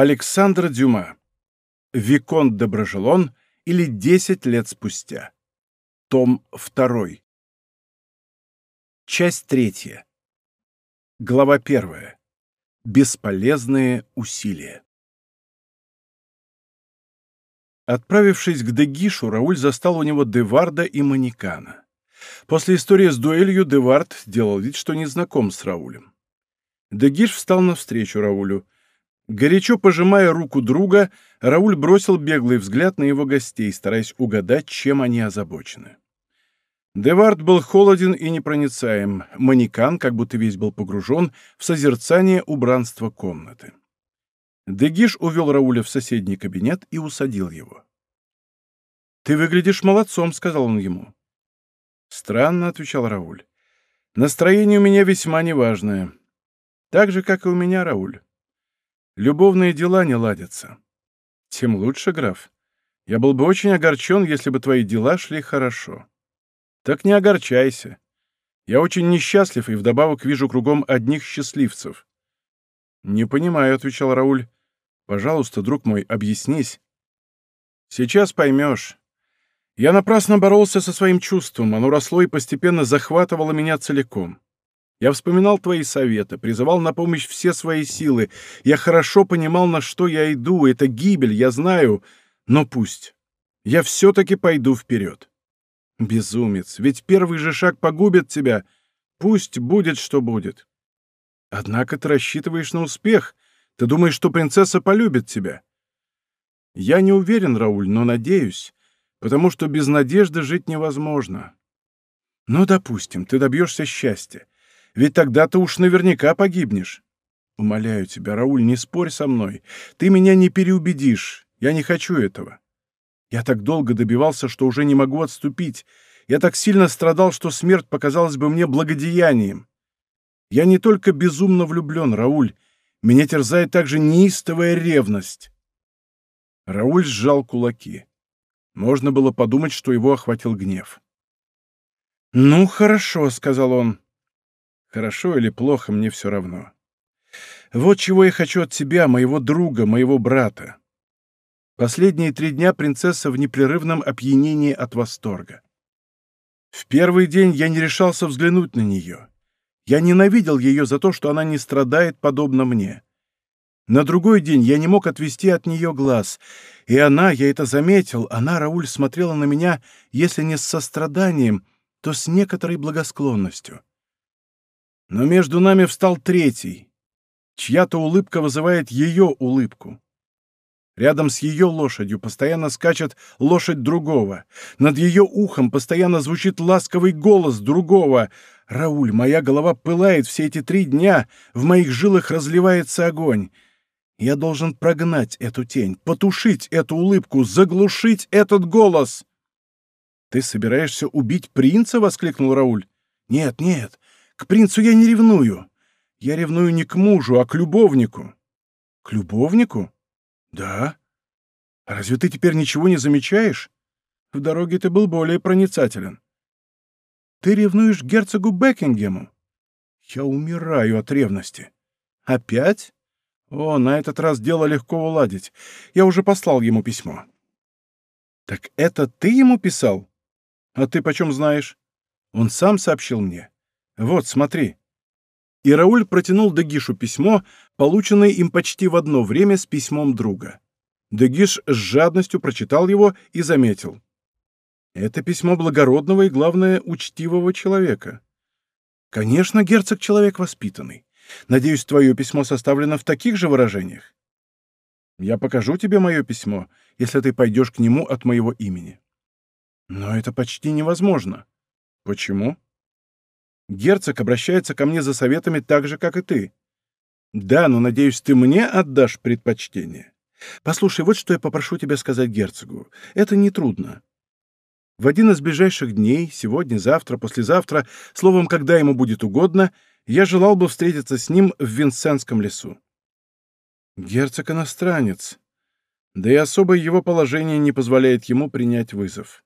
Александр Дюма. Виконт Доброжелон или «Десять лет спустя». Том 2. Часть третья. Глава первая. Бесполезные усилия. Отправившись к Дегишу, Рауль застал у него Деварда и Манекана. После истории с дуэлью Девард делал вид, что не знаком с Раулем. Дегиш встал навстречу Раулю. Горячо пожимая руку друга, Рауль бросил беглый взгляд на его гостей, стараясь угадать, чем они озабочены. Девард был холоден и непроницаем, манекан как будто весь был погружен в созерцание убранства комнаты. Дегиш увел Рауля в соседний кабинет и усадил его. «Ты выглядишь молодцом», — сказал он ему. «Странно», — отвечал Рауль. «Настроение у меня весьма неважное. Так же, как и у меня, Рауль. Любовные дела не ладятся. Тем лучше, граф. Я был бы очень огорчен, если бы твои дела шли хорошо. Так не огорчайся. Я очень несчастлив и вдобавок вижу кругом одних счастливцев. Не понимаю, — отвечал Рауль. Пожалуйста, друг мой, объяснись. Сейчас поймешь. Я напрасно боролся со своим чувством, оно росло и постепенно захватывало меня целиком. Я вспоминал твои советы, призывал на помощь все свои силы. Я хорошо понимал, на что я иду. Это гибель, я знаю. Но пусть. Я все-таки пойду вперед. Безумец, ведь первый же шаг погубит тебя. Пусть будет, что будет. Однако ты рассчитываешь на успех. Ты думаешь, что принцесса полюбит тебя. Я не уверен, Рауль, но надеюсь потому что без надежды жить невозможно. Ну, допустим, ты добьешься счастья, ведь тогда ты уж наверняка погибнешь. Умоляю тебя, Рауль, не спорь со мной. Ты меня не переубедишь. Я не хочу этого. Я так долго добивался, что уже не могу отступить. Я так сильно страдал, что смерть показалась бы мне благодеянием. Я не только безумно влюблен, Рауль. Меня терзает также неистовая ревность. Рауль сжал кулаки. Можно было подумать, что его охватил гнев. «Ну, хорошо», — сказал он. «Хорошо или плохо, мне все равно. Вот чего я хочу от тебя, моего друга, моего брата». Последние три дня принцесса в непрерывном опьянении от восторга. В первый день я не решался взглянуть на нее. Я ненавидел ее за то, что она не страдает подобно мне. На другой день я не мог отвести от нее глаз, и она, я это заметил, она, Рауль, смотрела на меня, если не с состраданием, то с некоторой благосклонностью. Но между нами встал третий. Чья-то улыбка вызывает ее улыбку. Рядом с ее лошадью постоянно скачет лошадь другого. Над ее ухом постоянно звучит ласковый голос другого. «Рауль, моя голова пылает все эти три дня, в моих жилах разливается огонь». Я должен прогнать эту тень, потушить эту улыбку, заглушить этот голос. «Ты собираешься убить принца?» — воскликнул Рауль. «Нет, нет, к принцу я не ревную. Я ревную не к мужу, а к любовнику». «К любовнику?» «Да. разве ты теперь ничего не замечаешь? В дороге ты был более проницателен». «Ты ревнуешь герцогу Бекингему?» «Я умираю от ревности». «Опять?» О, на этот раз дело легко уладить. Я уже послал ему письмо. Так это ты ему писал? А ты почем знаешь? Он сам сообщил мне. Вот, смотри. И Рауль протянул Дегишу письмо, полученное им почти в одно время с письмом друга. Дегиш с жадностью прочитал его и заметил. Это письмо благородного и, главное, учтивого человека. Конечно, герцог — человек воспитанный. Надеюсь, твое письмо составлено в таких же выражениях? Я покажу тебе мое письмо, если ты пойдешь к нему от моего имени. Но это почти невозможно. Почему? Герцог обращается ко мне за советами так же, как и ты. Да, но, надеюсь, ты мне отдашь предпочтение. Послушай, вот что я попрошу тебя сказать герцогу. Это нетрудно. В один из ближайших дней, сегодня, завтра, послезавтра, словом, когда ему будет угодно, я желал бы встретиться с ним в Винсентском лесу. Герцог иностранец, да и особое его положение не позволяет ему принять вызов.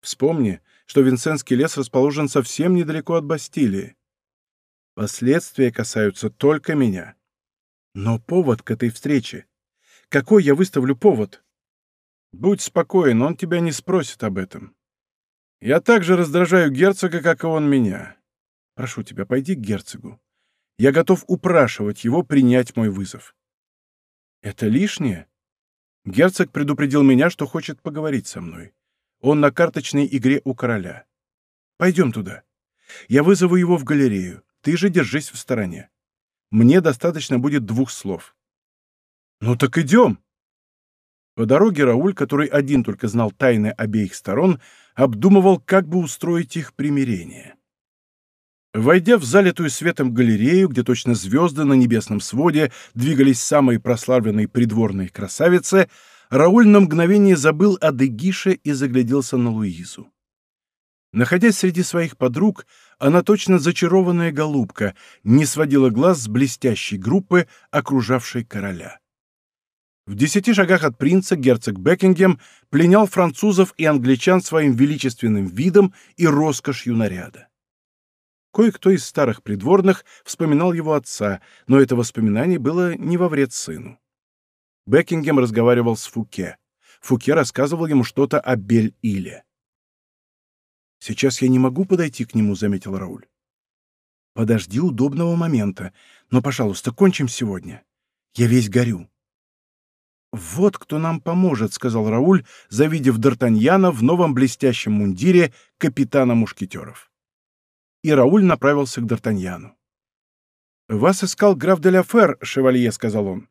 Вспомни, что Винсентский лес расположен совсем недалеко от Бастилии. Последствия касаются только меня. Но повод к этой встрече. какой я выставлю повод?» «Будь спокоен, он тебя не спросит об этом. Я также раздражаю герцога, как и он меня. Прошу тебя, пойди к герцогу. Я готов упрашивать его принять мой вызов». «Это лишнее?» Герцог предупредил меня, что хочет поговорить со мной. Он на карточной игре у короля. Пойдем туда. Я вызову его в галерею. Ты же держись в стороне. Мне достаточно будет двух слов. Ну так идем. По дороге Рауль, который один только знал тайны обеих сторон, обдумывал, как бы устроить их примирение. Войдя в залитую светом галерею, где точно звезды на небесном своде двигались самые прославленные придворные красавицы, Рауль на мгновение забыл о Дегише и загляделся на Луизу. Находясь среди своих подруг, она точно зачарованная голубка, не сводила глаз с блестящей группы, окружавшей короля. В десяти шагах от принца герцог Бекингем пленял французов и англичан своим величественным видом и роскошью наряда. Кое-кто из старых придворных вспоминал его отца, но это воспоминание было не во вред сыну. Бекингем разговаривал с Фуке. Фуке рассказывал ему что-то о Бель-Иле. «Сейчас я не могу подойти к нему», — заметил Рауль. «Подожди удобного момента, но, пожалуйста, кончим сегодня. Я весь горю». «Вот кто нам поможет», — сказал Рауль, завидев Д'Артаньяна в новом блестящем мундире капитана мушкетеров и Рауль направился к Д'Артаньяну. «Вас искал граф де ля Фер, шевалье», — сказал он.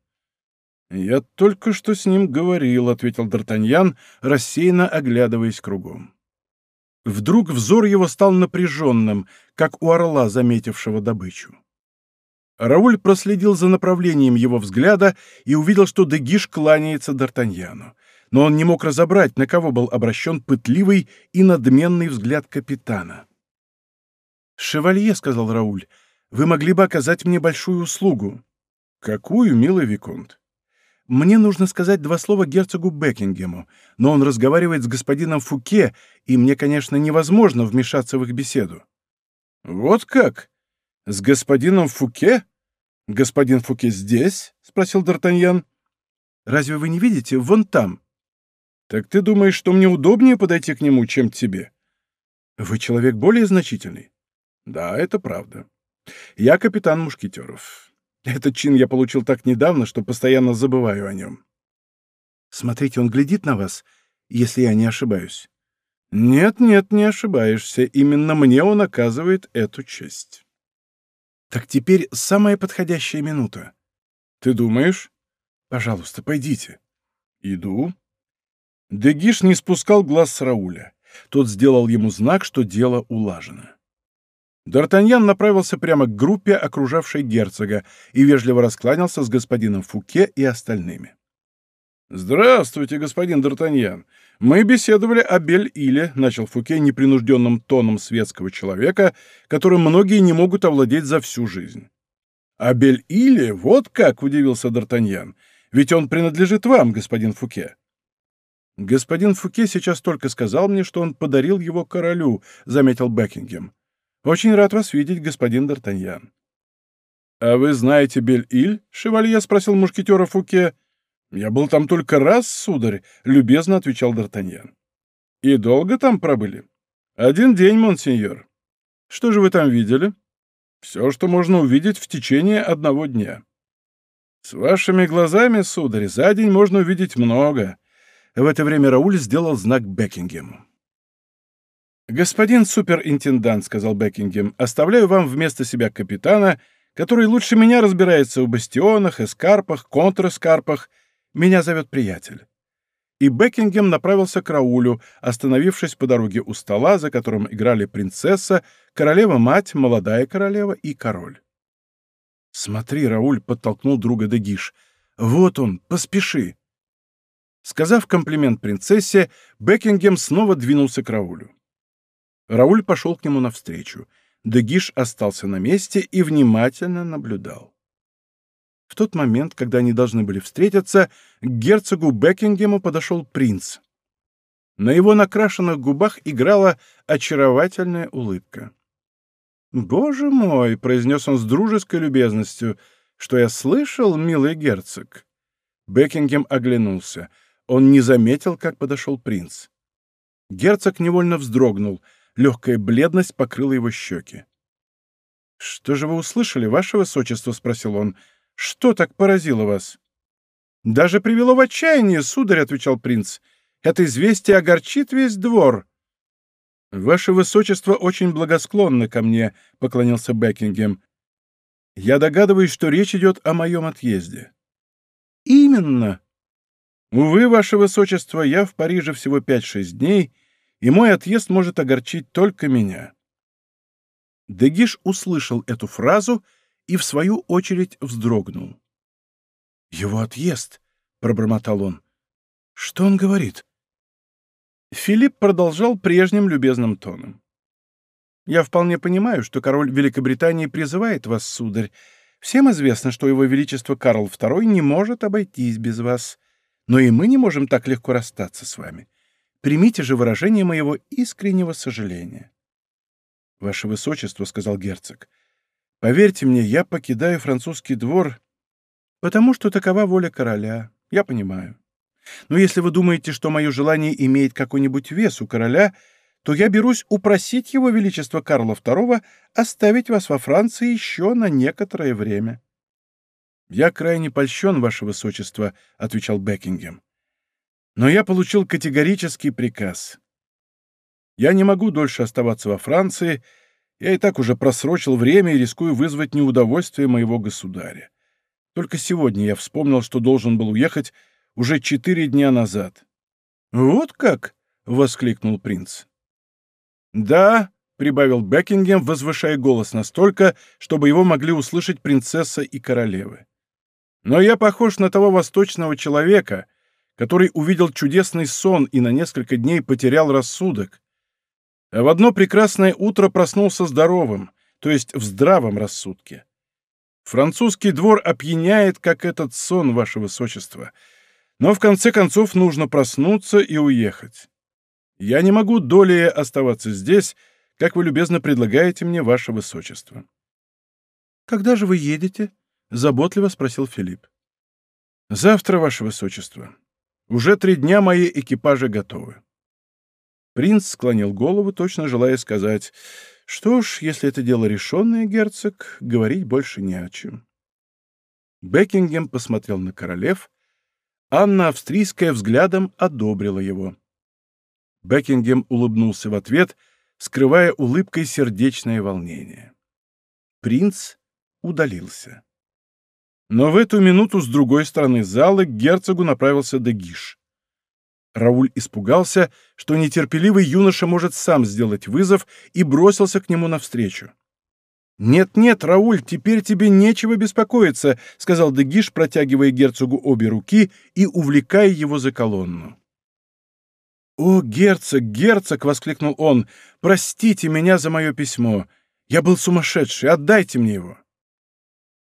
«Я только что с ним говорил», — ответил Д'Артаньян, рассеянно оглядываясь кругом. Вдруг взор его стал напряженным, как у орла, заметившего добычу. Рауль проследил за направлением его взгляда и увидел, что Дегиш кланяется Д'Артаньяну. Но он не мог разобрать, на кого был обращен пытливый и надменный взгляд капитана. «Шевалье», — сказал Рауль, — «вы могли бы оказать мне большую услугу». «Какую, милый Виконт?» «Мне нужно сказать два слова герцогу Бекингему, но он разговаривает с господином Фуке, и мне, конечно, невозможно вмешаться в их беседу». «Вот как? С господином Фуке? Господин Фуке здесь?» — спросил Д'Артаньян. «Разве вы не видите? Вон там». «Так ты думаешь, что мне удобнее подойти к нему, чем тебе?» «Вы человек более значительный». Да, это правда. Я капитан Мушкетеров. Этот чин я получил так недавно, что постоянно забываю о нем. Смотрите, он глядит на вас, если я не ошибаюсь. Нет, нет, не ошибаешься. Именно мне он оказывает эту честь. Так теперь самая подходящая минута. Ты думаешь? Пожалуйста, пойдите. Иду. Дегиш не спускал глаз с Рауля. Тот сделал ему знак, что дело улажено. Д'Артаньян направился прямо к группе, окружавшей герцога, и вежливо раскланялся с господином Фуке и остальными. «Здравствуйте, господин Д'Артаньян. Мы беседовали о Бель-Иле», — начал Фуке непринужденным тоном светского человека, которым многие не могут овладеть за всю жизнь. «О Бель-Иле? Вот как!» — удивился Д'Артаньян. «Ведь он принадлежит вам, господин Фуке». «Господин Фуке сейчас только сказал мне, что он подарил его королю», — заметил Бекингем. «Очень рад вас видеть, господин Д'Артаньян». «А вы знаете Бель-Иль?» — шевалье спросил мушкетера Фуке. «Я был там только раз, сударь», — любезно отвечал Д'Артаньян. «И долго там пробыли?» «Один день, монсеньор». «Что же вы там видели?» «Все, что можно увидеть в течение одного дня». «С вашими глазами, сударь, за день можно увидеть много». В это время Рауль сделал знак Бекингему. «Господин суперинтендант», — сказал Бекингем, — «оставляю вам вместо себя капитана, который лучше меня разбирается в бастионах, эскарпах, контрэскарпах. Меня зовет приятель». И Бекингем направился к Раулю, остановившись по дороге у стола, за которым играли принцесса, королева-мать, молодая королева и король. «Смотри, Рауль», — подтолкнул друга Дегиш, — «вот он, поспеши». Сказав комплимент принцессе, Бекингем снова двинулся к Раулю. Рауль пошел к нему навстречу. Дегиш остался на месте и внимательно наблюдал. В тот момент, когда они должны были встретиться, к герцогу Бекингему подошел принц. На его накрашенных губах играла очаровательная улыбка. «Боже мой!» — произнес он с дружеской любезностью. «Что я слышал, милый герцог?» Бекингем оглянулся. Он не заметил, как подошел принц. Герцог невольно вздрогнул. Легкая бледность покрыла его щеки. «Что же вы услышали, ваше высочество?» — спросил он. «Что так поразило вас?» «Даже привело в отчаяние, сударь», — отвечал принц. «Это известие огорчит весь двор». «Ваше высочество очень благосклонно ко мне», — поклонился Бекингем. «Я догадываюсь, что речь идет о моем отъезде». «Именно». «Увы, ваше высочество, я в Париже всего пять-шесть дней, и мой отъезд может огорчить только меня». Дегиш услышал эту фразу и, в свою очередь, вздрогнул. «Его отъезд», — пробормотал он. «Что он говорит?» Филипп продолжал прежним любезным тоном. «Я вполне понимаю, что король Великобритании призывает вас, сударь. Всем известно, что его величество Карл II не может обойтись без вас. Но и мы не можем так легко расстаться с вами. Примите же выражение моего искреннего сожаления». «Ваше высочество», — сказал герцог, — «поверьте мне, я покидаю французский двор, потому что такова воля короля. Я понимаю. Но если вы думаете, что мое желание имеет какой-нибудь вес у короля, то я берусь упросить его величество Карла II оставить вас во Франции еще на некоторое время». «Я крайне польщен, ваше высочество», — отвечал Бекингем. «Но я получил категорический приказ. Я не могу дольше оставаться во Франции, я и так уже просрочил время и рискую вызвать неудовольствие моего государя. Только сегодня я вспомнил, что должен был уехать уже четыре дня назад. «Вот как?» — воскликнул принц. «Да», — прибавил Бекингем, возвышая голос настолько, чтобы его могли услышать принцесса и королевы. «Но я похож на того восточного человека, который увидел чудесный сон и на несколько дней потерял рассудок. А в одно прекрасное утро проснулся здоровым, то есть в здравом рассудке. Французский двор опьяняет, как этот сон, ваше высочество, но в конце концов нужно проснуться и уехать. Я не могу долее оставаться здесь, как вы любезно предлагаете мне, ваше высочество. «Когда же вы едете?» — заботливо спросил Филипп. «Завтра, ваше высочество. Уже три дня мои экипажи готовы». Принц склонил голову, точно желая сказать, «Что ж, если это дело решенное, герцог, говорить больше не о чем». Бекингем посмотрел на королев, Анна Австрийская взглядом одобрила его. Бекингем улыбнулся в ответ, скрывая улыбкой сердечное волнение. Принц удалился. Но в эту минуту с другой стороны зала к герцогу направился Дегиш. Рауль испугался, что нетерпеливый юноша может сам сделать вызов, и бросился к нему навстречу. «Нет-нет, Рауль, теперь тебе нечего беспокоиться», — сказал Дегиш, протягивая герцогу обе руки и увлекая его за колонну. «О, герцог, герцог!» — воскликнул он. «Простите меня за мое письмо. Я был сумасшедший. Отдайте мне его».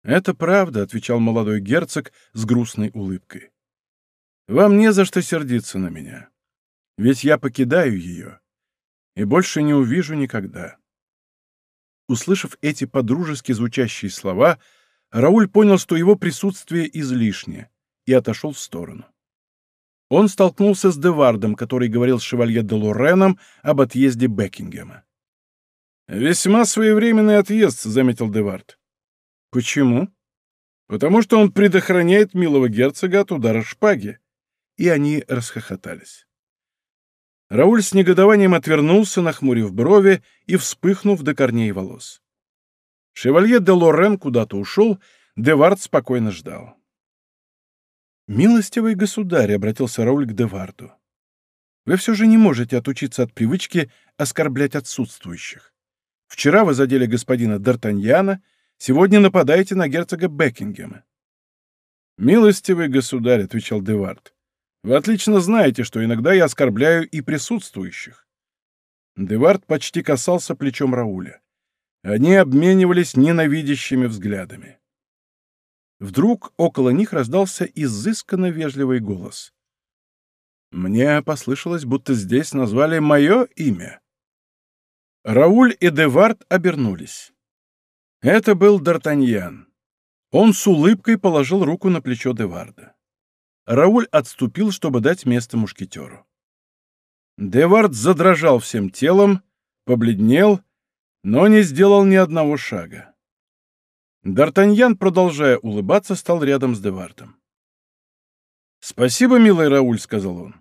«Это правда», — отвечал молодой герцог с грустной улыбкой. «Вам не за что сердиться на меня. Ведь я покидаю ее и больше не увижу никогда». Услышав эти подружески звучащие слова, Рауль понял, что его присутствие излишне, и отошел в сторону. Он столкнулся с Девардом, который говорил с шевалье де Лореном об отъезде Бекингема. «Весьма своевременный отъезд», — заметил Девард. «Почему?» «Потому что он предохраняет милого герцога от удара шпаги». И они расхохотались. Рауль с негодованием отвернулся, нахмурив брови и вспыхнув до корней волос. Шевалье де Лорен куда-то ушел, Девард спокойно ждал. «Милостивый государь», — обратился Рауль к Деварду, — «вы все же не можете отучиться от привычки оскорблять отсутствующих. Вчера вы задели господина Д'Артаньяна, сегодня нападаете на герцога Бекингема». «Милостивый государь», — отвечал Девард, вы отлично знаете, что иногда я оскорбляю и присутствующих. Девард почти касался плечом Рауля. Они обменивались ненавидящими взглядами. Вдруг около них раздался изысканно вежливый голос. Мне послышалось, будто здесь назвали мое имя. Рауль и Девард обернулись. Это был Д'Артаньян. Он с улыбкой положил руку на плечо Деварда. Рауль отступил, чтобы дать место мушкетеру. Девард задрожал всем телом, побледнел, но не сделал ни одного шага. Д'Артаньян, продолжая улыбаться, стал рядом с Девардом. «Спасибо, милый Рауль», — сказал он.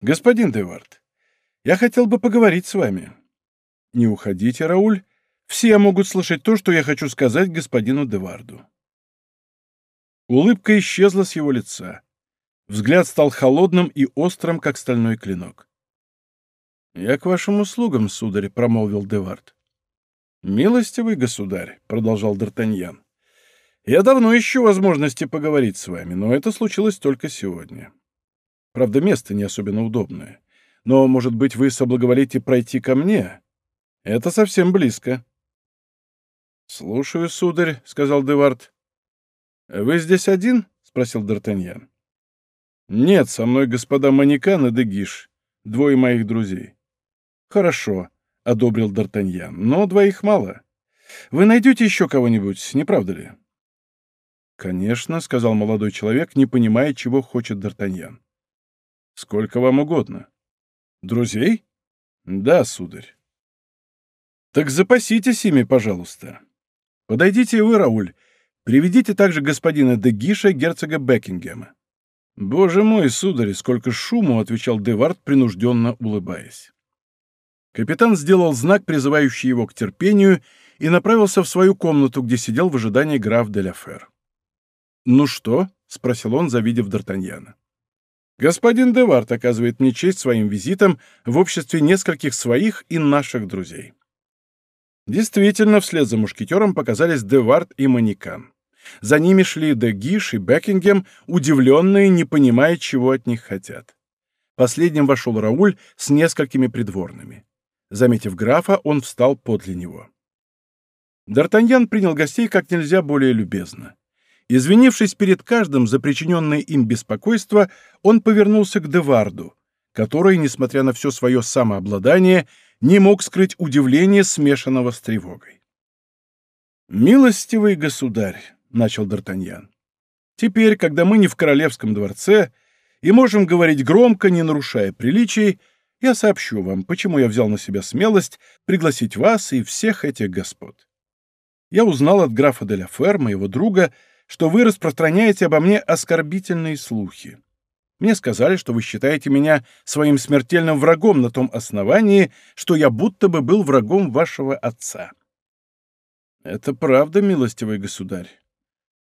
«Господин Девард, я хотел бы поговорить с вами». «Не уходите, Рауль. Все могут слышать то, что я хочу сказать господину Деварду». Улыбка исчезла с его лица. Взгляд стал холодным и острым, как стальной клинок. «Я к вашим услугам, сударь», — промолвил Девард. «Милостивый государь», — продолжал Д'Артаньян. «Я давно ищу возможности поговорить с вами, но это случилось только сегодня. Правда, место не особенно удобное. Но, может быть, вы соблаговолите пройти ко мне? Это совсем близко». «Слушаю, сударь», — сказал Девард. «Вы здесь один?» — спросил Д'Артаньян. «Нет, со мной господа Манекан и Дегиш, двое моих друзей». «Хорошо», — одобрил Д'Артаньян, — «но двоих мало. Вы найдете еще кого-нибудь, не правда ли?» «Конечно», — сказал молодой человек, не понимая, чего хочет Д'Артаньян. «Сколько вам угодно». «Друзей?» «Да, сударь». «Так запаситесь ими, пожалуйста. Подойдите и вы, Рауль, Приведите также господина Дегиша, герцога Бекингема». «Боже мой, сударь, сколько шуму!» — отвечал Девард, принужденно улыбаясь. Капитан сделал знак, призывающий его к терпению, и направился в свою комнату, где сидел в ожидании граф де Фер. «Ну что?» — спросил он, завидев Д'Артаньяна. «Господин Девард оказывает мне честь своим визитом в обществе нескольких своих и наших друзей». Действительно, вслед за мушкетером показались Девард и Манекан. За ними шли Дегиш и Бекингем, удивленные, не понимая, чего от них хотят. Последним вошел Рауль с несколькими придворными. Заметив графа, он встал подле него. Д'Артаньян принял гостей как нельзя более любезно. Извинившись перед каждым за причиненное им беспокойство, он повернулся к Деварду, который, несмотря на все свое самообладание, не мог скрыть удивление, смешанного с тревогой. «Милостивый государь», — начал Д'Артаньян, — «теперь, когда мы не в королевском дворце и можем говорить громко, не нарушая приличий, я сообщу вам, почему я взял на себя смелость пригласить вас и всех этих господ. Я узнал от графа де ла Фер, моего друга, что вы распространяете обо мне оскорбительные слухи. Мне сказали, что вы считаете меня своим смертельным врагом на том основании, что я будто бы был врагом вашего отца. Это правда, милостивый государь.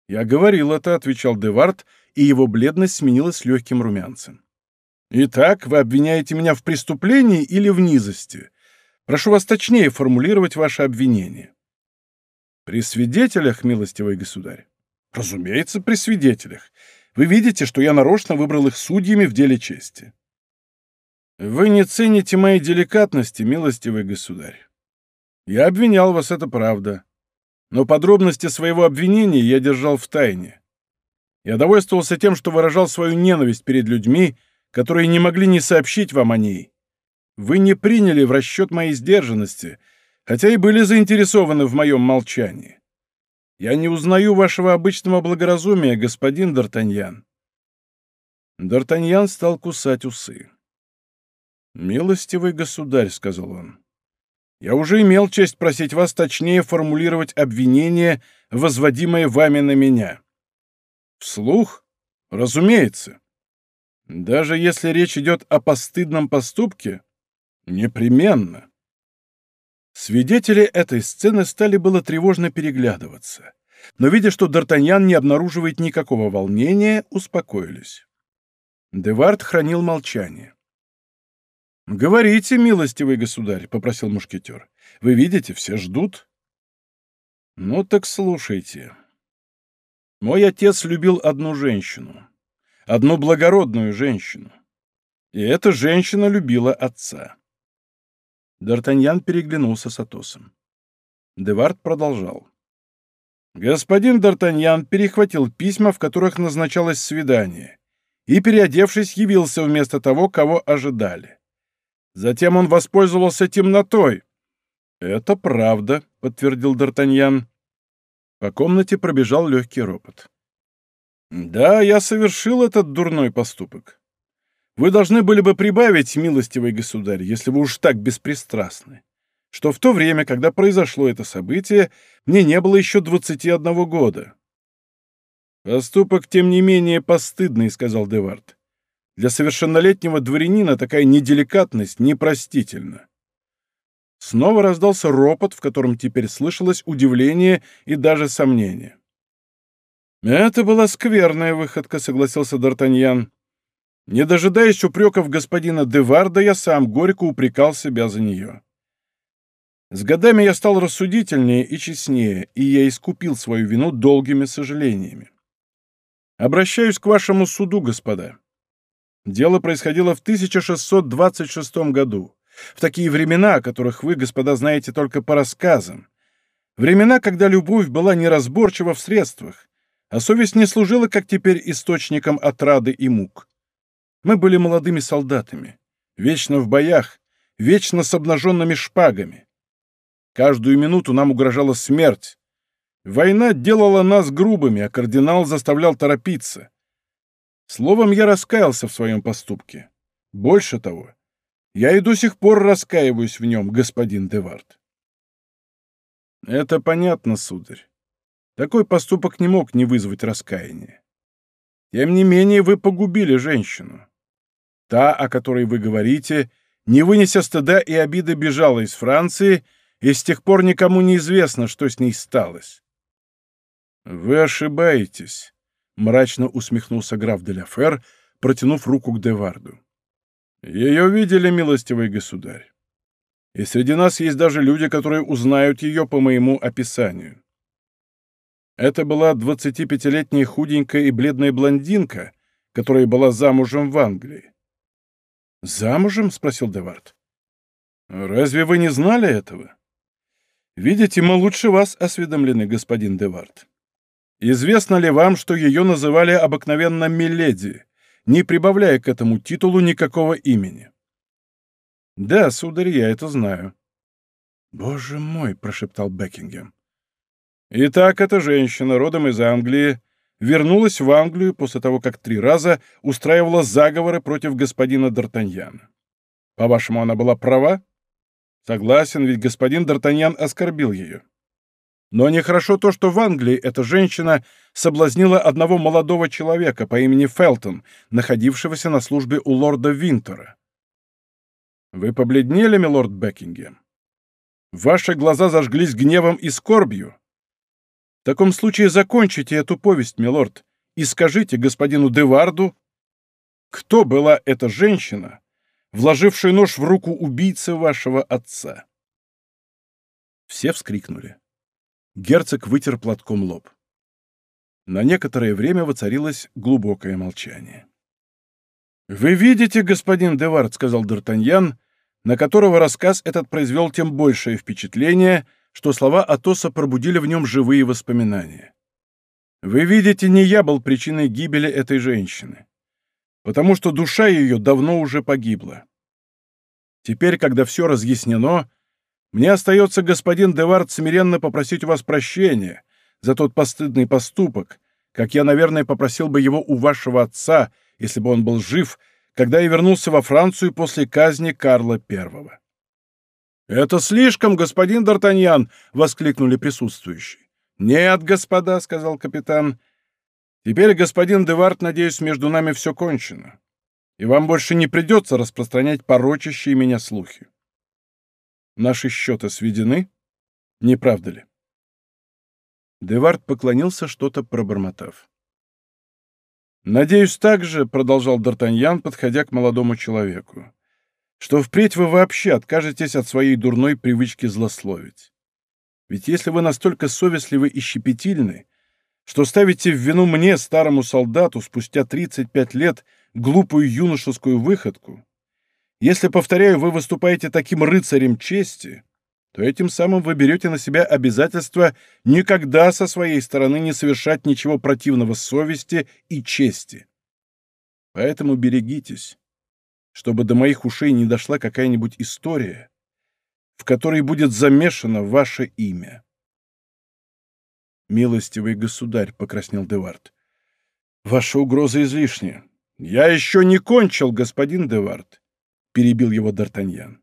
Я говорил это, отвечал Девард, и его бледность сменилась легким румянцем. Итак, вы обвиняете меня в преступлении или в низости? Прошу вас точнее формулировать ваше обвинение. При свидетелях, милостивый государь. Разумеется, при свидетелях. Вы видите, что я нарочно выбрал их судьями в деле чести. Вы не цените моей деликатности, милостивый государь. Я обвинял вас, это правда. Но подробности своего обвинения я держал в тайне. Я довольствовался тем, что выражал свою ненависть перед людьми, которые не могли не сообщить вам о ней. Вы не приняли в расчет моей сдержанности, хотя и были заинтересованы в моем молчании. Я не узнаю вашего обычного благоразумия, господин Д'Артаньян. Д'Артаньян стал кусать усы. «Милостивый государь», — сказал он, — «я уже имел честь просить вас точнее формулировать обвинение, возводимое вами на меня». «Вслух? Разумеется. Даже если речь идет о постыдном поступке? Непременно. Свидетели этой сцены стали было тревожно переглядываться, но, видя, что Д'Артаньян не обнаруживает никакого волнения, успокоились. Девард хранил молчание. «Говорите, милостивый государь», — попросил мушкетер. «Вы видите, все ждут». «Ну так слушайте. Мой отец любил одну женщину, одну благородную женщину, и эта женщина любила отца. Д'Артаньян переглянулся с Атосом. Девард продолжал. Господин Д'Артаньян перехватил письма, в которых назначалось свидание, и, переодевшись, явился вместо того, кого ожидали. Затем он воспользовался темнотой. «Это правда», — подтвердил Д'Артаньян. По комнате пробежал легкий ропот. Да, я совершил этот дурной поступок. Вы должны были бы прибавить, милостивый государь, если вы уж так беспристрастны, что в то время, когда произошло это событие, мне не было еще 21 года. Поступок, тем не менее, постыдный, сказал Девард. Для совершеннолетнего дворянина такая неделикатность непростительна. Снова раздался ропот, в котором теперь слышалось удивление и даже сомнение. «Это была скверная выходка», — согласился Д'Артаньян. Не дожидаясь упреков господина Деварда, я сам горько упрекал себя за нее. С годами я стал рассудительнее и честнее, и я искупил свою вину долгими сожалениями. Обращаюсь к вашему суду, господа. Дело происходило в 1626 году, в такие времена, о которых вы, господа, знаете только по рассказам. Времена, когда любовь была неразборчива в средствах, а совесть не служила, как теперь, источником отрады и мук. Мы были молодыми солдатами, вечно в боях, вечно с обнаженными шпагами. Каждую минуту нам угрожала смерть. Война делала нас грубыми, а кардинал заставлял торопиться. Словом, я раскаялся в своем поступке. Больше того, я и до сих пор раскаиваюсь в нем, господин Девард. Это понятно, сударь. Такой поступок не мог не вызвать раскаяния. Тем не менее, вы погубили женщину. Та, о которой вы говорите, не вынеся стыда и обиды, бежала из Франции, и с тех пор никому не известно, что с ней сталось. «Вы ошибаетесь», — мрачно усмехнулся граф де Ляфер, протянув руку к Деварду. «Ее видели, милостивый государь. И среди нас есть даже люди, которые узнают ее по моему описанию. Это была 25-летняя худенькая и бледная блондинка, которая была замужем в Англии. «Замужем?» — спросил Девард. «Разве вы не знали этого?» «Видите, мы лучше вас осведомлены, господин Девард. Известно ли вам, что ее называли обыкновенно Миледи, не прибавляя к этому титулу никакого имени?» «Да, сударь, я это знаю». «Боже мой!» — прошептал Бекингем. «Итак, эта женщина, родом из Англии, вернулась в Англию после того, как три раза устраивала заговоры против господина Д'Артаньяна. По-вашему, она была права? Согласен, ведь господин Д'Артаньян оскорбил ее. Но нехорошо то, что в Англии эта женщина соблазнила одного молодого человека по имени Фелтон, находившегося на службе у лорда Винтера. Вы побледнели, милорд Бекингем? Ваши глаза зажглись гневом и скорбью. В таком случае закончите эту повесть, милорд, и скажите господину Деварду, кто была эта женщина, вложившая нож в руку убийцы вашего отца. Все вскрикнули. Герцог вытер платком лоб. На некоторое время воцарилось глубокое молчание. «Вы видите, господин Девард», — сказал Д'Артаньян, на которого рассказ этот произвел тем большее впечатление, что слова Атоса пробудили в нем живые воспоминания. «Вы видите, не я был причиной гибели этой женщины, потому что душа ее давно уже погибла. Теперь, когда все разъяснено, мне остается, господин Девард, смиренно попросить у вас прощения за тот постыдный поступок, как я, наверное, попросил бы его у вашего отца, если бы он был жив, когда я вернулся во Францию после казни Карла I. «Это слишком, господин Д'Артаньян!» — воскликнули присутствующие. «Нет, господа», — сказал капитан. «Теперь, господин Девард, надеюсь, между нами все кончено, и вам больше не придется распространять порочащие меня слухи. Наши счеты сведены, не правда ли?» Девард поклонился, что-то пробормотав. «Надеюсь также», — продолжал Д'Артаньян, подходя к молодому человеку, что впредь вы вообще откажетесь от своей дурной привычки злословить. Ведь если вы настолько совестливы и щепетильны, что ставите в вину мне, старому солдату, спустя 35 лет, глупую юношескую выходку, если, повторяю, вы выступаете таким рыцарем чести, то этим самым вы берете на себя обязательство никогда со своей стороны не совершать ничего противного совести и чести. Поэтому берегитесь чтобы до моих ушей не дошла какая-нибудь история, в которой будет замешано ваше имя. «Милостивый государь», — покраснел Девард, — Ваша угроза излишняя. Я еще не кончил, господин Девард, — перебил его Д'Артаньян.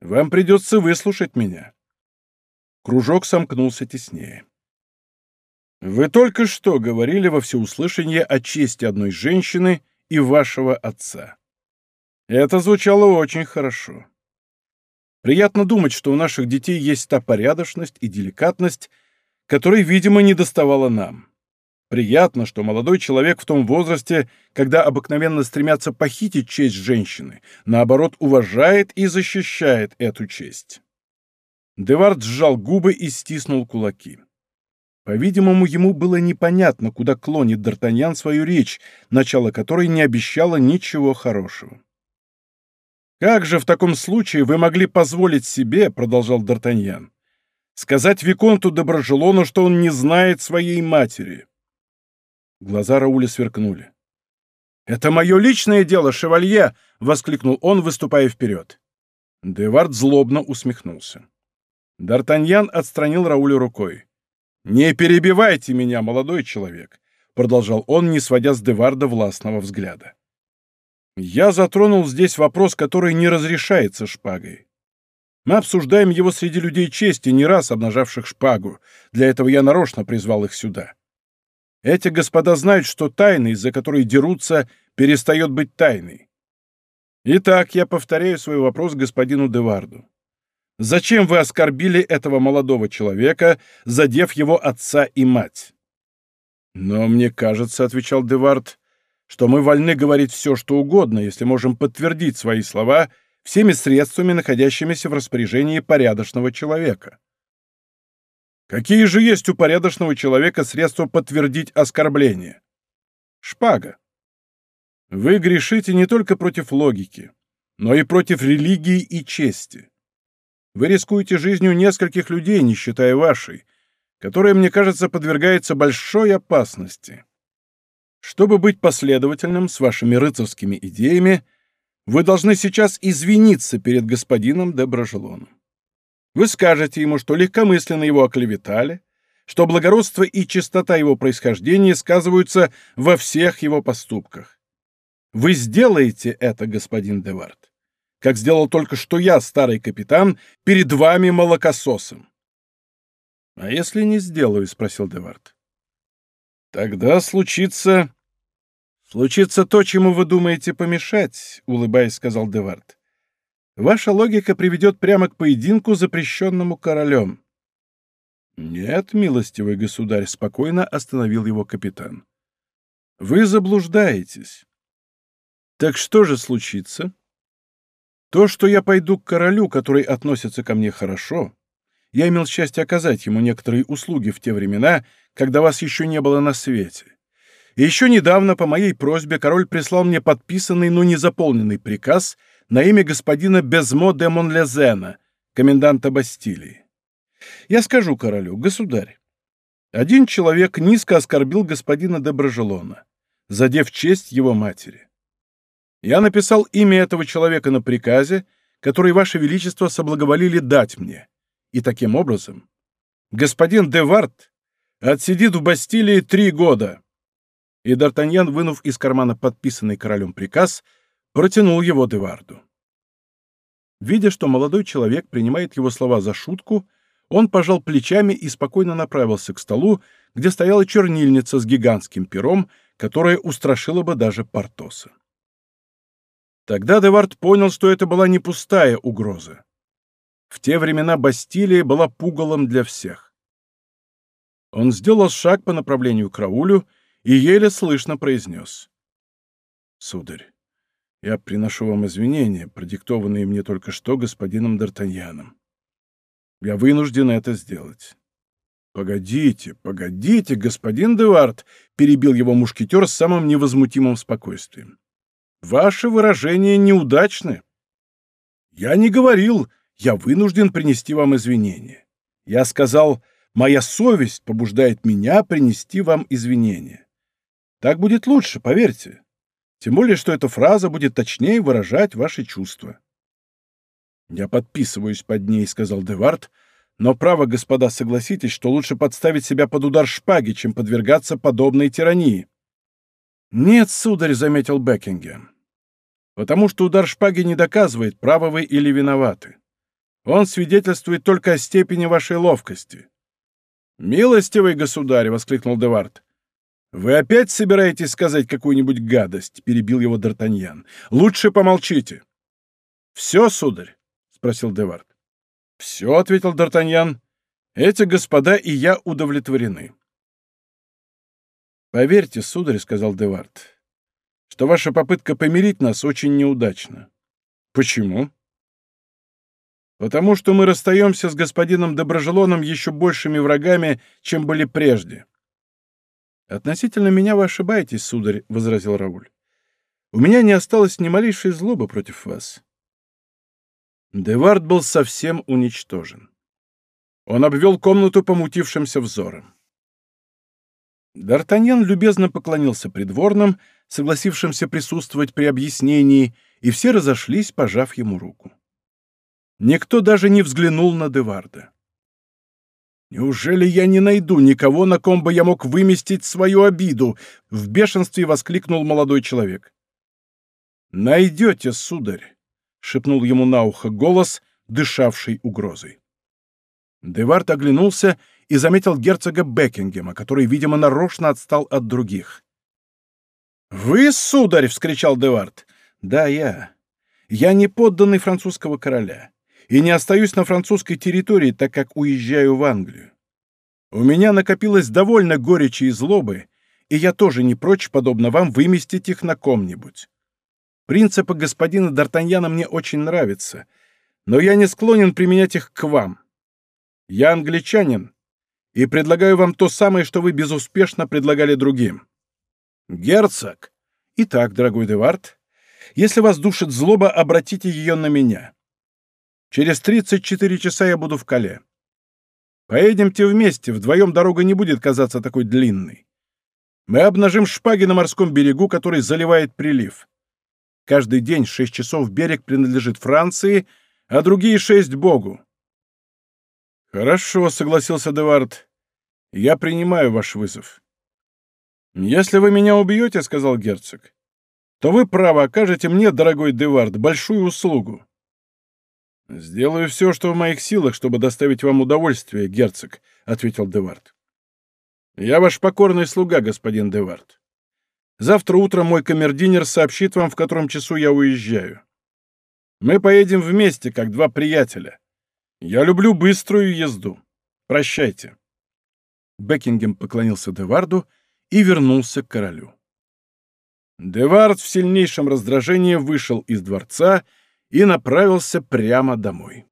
Вам придется выслушать меня. Кружок сомкнулся теснее. Вы только что говорили во всеуслышание о чести одной женщины и вашего отца. Это звучало очень хорошо. Приятно думать, что у наших детей есть та порядочность и деликатность, которой, видимо, не доставала нам. Приятно, что молодой человек в том возрасте, когда обыкновенно стремятся похитить честь женщины, наоборот, уважает и защищает эту честь. Девард сжал губы и стиснул кулаки. По-видимому, ему было непонятно, куда клонит Д'Артаньян свою речь, начало которой не обещало ничего хорошего. «Как же в таком случае вы могли позволить себе, — продолжал Д'Артаньян, — сказать Виконту Доброжелону, что он не знает своей матери?» Глаза Рауля сверкнули. «Это мое личное дело, шевалье!» — воскликнул он, выступая вперед. Девард злобно усмехнулся. Д'Артаньян отстранил Рауля рукой. «Не перебивайте меня, молодой человек!» — продолжал он, не сводя с Деварда властного взгляда. «Я затронул здесь вопрос, который не разрешается шпагой. Мы обсуждаем его среди людей чести, не раз обнажавших шпагу. Для этого я нарочно призвал их сюда. Эти господа знают, что тайна, из-за которой дерутся, перестает быть тайной. Итак, я повторяю свой вопрос господину Деварду. Зачем вы оскорбили этого молодого человека, задев его отца и мать? Но мне кажется, — отвечал Девард, — что мы вольны говорить все, что угодно, если можем подтвердить свои слова всеми средствами, находящимися в распоряжении порядочного человека. Какие же есть у порядочного человека средства подтвердить оскорбление? Шпага. Вы грешите не только против логики, но и против религии и чести. Вы рискуете жизнью нескольких людей, не считая вашей, которая, мне кажется, подвергается большой опасности. Чтобы быть последовательным с вашими рыцарскими идеями, вы должны сейчас извиниться перед господином Доброжелоном. Вы скажете ему, что легкомысленно его оклеветали, что благородство и чистота его происхождения сказываются во всех его поступках. Вы сделаете это, господин Девард, как сделал только что я, старый капитан, перед вами молокососом. — А если не сделаю? — спросил Девард. — Тогда случится... — Случится то, чему вы думаете помешать, — улыбаясь, сказал Девард. Ваша логика приведет прямо к поединку, запрещенному королем. Нет, милостивый государь, спокойно остановил его капитан. Вы заблуждаетесь. Так что же случится? То, что я пойду к королю, который относится ко мне хорошо, я имел счастье оказать ему некоторые услуги в те времена, когда вас еще не было на свете. И еще недавно, по моей просьбе, король прислал мне подписанный, но не заполненный приказ — на имя господина Безмо де Монлезена, коменданта Бастилии. Я скажу королю, государь, один человек низко оскорбил господина де Брожелона, задев честь его матери. Я написал имя этого человека на приказе, который Ваше Величество соблаговолили дать мне, и таким образом господин де Варт отсидит в Бастилии три года. И Д'Артаньян, вынув из кармана подписанный королем приказ, протянул его Деварду. Видя, что молодой человек принимает его слова за шутку, он пожал плечами и спокойно направился к столу, где стояла чернильница с гигантским пером, которая устрашила бы даже Портоса. Тогда Девард понял, что это была не пустая угроза. В те времена Бастилия была пугалом для всех. Он сделал шаг по направлению к Раулю и еле слышно произнес. «Сударь, я приношу вам извинения, продиктованные мне только что господином Д'Артаньяном. Я вынужден это сделать. «Погодите, погодите, господин Девард!» — перебил его мушкетер с самым невозмутимым спокойствием. «Ваши выражения неудачны. Я не говорил, я вынужден принести вам извинения. Я сказал, моя совесть побуждает меня принести вам извинения. Так будет лучше, поверьте. Тем более, что эта фраза будет точнее выражать ваши чувства. «Я подписываюсь под ней», — сказал Девард, «но, право, господа, согласитесь, что лучше подставить себя под удар шпаги, чем подвергаться подобной тирании». «Нет, сударь», — заметил Бекингем. «Потому что удар шпаги не доказывает, правы вы или виноваты. Он свидетельствует только о степени вашей ловкости». «Милостивый государь!» — воскликнул Девард. «Вы опять собираетесь сказать какую-нибудь гадость?» — перебил его Д'Артаньян. «Лучше помолчите». «Все, сударь?» — спросил Девард. «Все», — ответил Д'Артаньян. «Эти господа и я удовлетворены». «Поверьте, сударь», — сказал Девард, — «что ваша попытка помирить нас очень неудачна». «Почему?» «Потому что мы расстаемся с господином Доброжелоном еще большими врагами, чем были прежде». «Относительно меня вы ошибаетесь, сударь», — возразил Рауль. «У меня не осталось ни малейшей злобы против вас». Девард был совсем уничтожен. Он обвел комнату помутившимся взором. Д'Артаньян любезно поклонился придворным, согласившимся присутствовать при объяснении, и все разошлись, пожав ему руку. Никто даже не взглянул на Деварда. «Неужели я не найду никого, на ком бы я мог выместить свою обиду?» — в бешенстве воскликнул молодой человек. «Найдете, сударь!» — шепнул ему на ухо голос, дышавший угрозой. Девард оглянулся и заметил герцога Бекингема, который, видимо, нарочно отстал от других. «Вы, сударь!» — вскричал Девард. «Да, я. Я не подданный французского короля и не остаюсь на французской территории, так как уезжаю в Англию. У меня накопилось довольно горечи и злобы, и я тоже не прочь, подобно вам, выместить их на ком-нибудь. Принципы господина Д'Артаньяна мне очень нравятся, но я не склонен применять их к вам. Я англичанин, и предлагаю вам то самое, что вы безуспешно предлагали другим. Герцог! Итак, дорогой Девард, если вас душит злоба, обратите ее на меня. Через 34 часа я буду в Кале. Поедемте вместе, вдвоем дорога не будет казаться такой длинной. Мы обнажим шпаги на морском берегу, который заливает прилив. Каждый день шесть часов берег принадлежит Франции, а другие шесть — Богу. «Хорошо», — согласился Девард. «Я принимаю ваш вызов». «Если вы меня убьете», — сказал герцог, — «то вы право окажете мне, дорогой Девард, большую услугу». «Сделаю все, что в моих силах, чтобы доставить вам удовольствие, герцог», — ответил Девард. «Я ваш покорный слуга, господин Девард. Завтра утром мой камердинер сообщит вам, в котором часу я уезжаю. Мы поедем вместе, как два приятеля. Я люблю быструю езду. Прощайте». Бекингем поклонился Деварду и вернулся к королю. Девард в сильнейшем раздражении вышел из дворца и направился прямо домой.